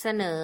เสนอ